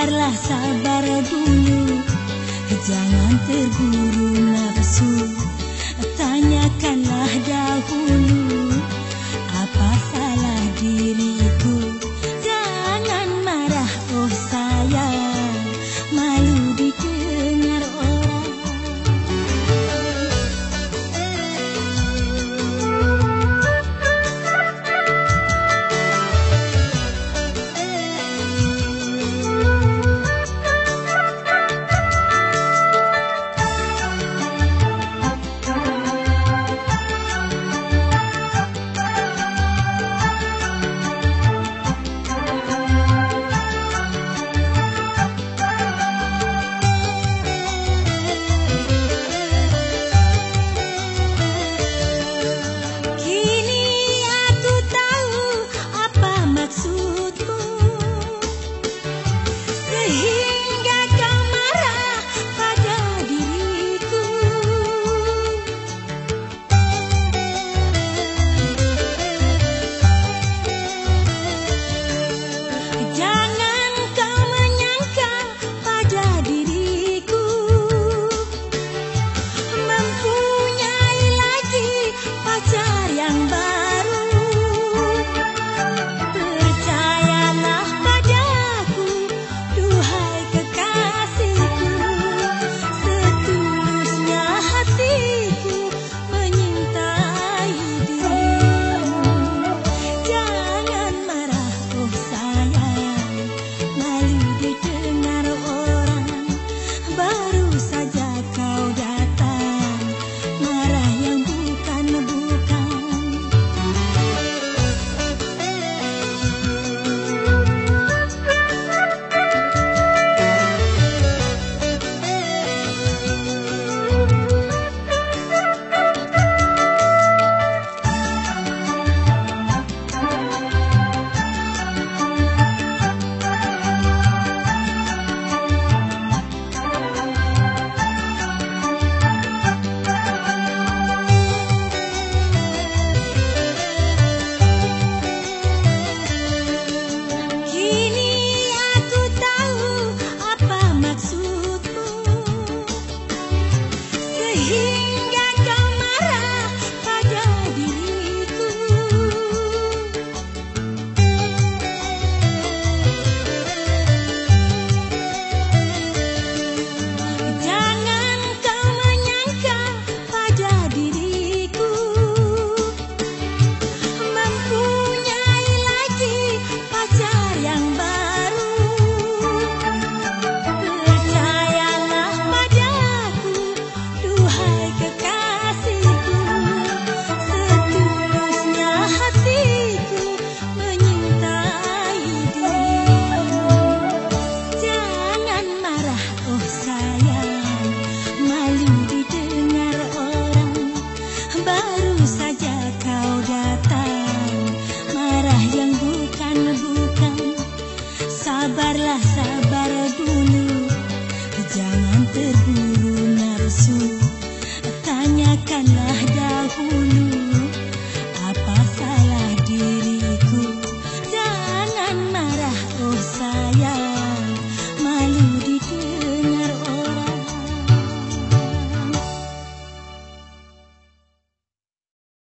Sabarlah sabar dulu Jangan terburu nafsu here. Takkanlah dahulu.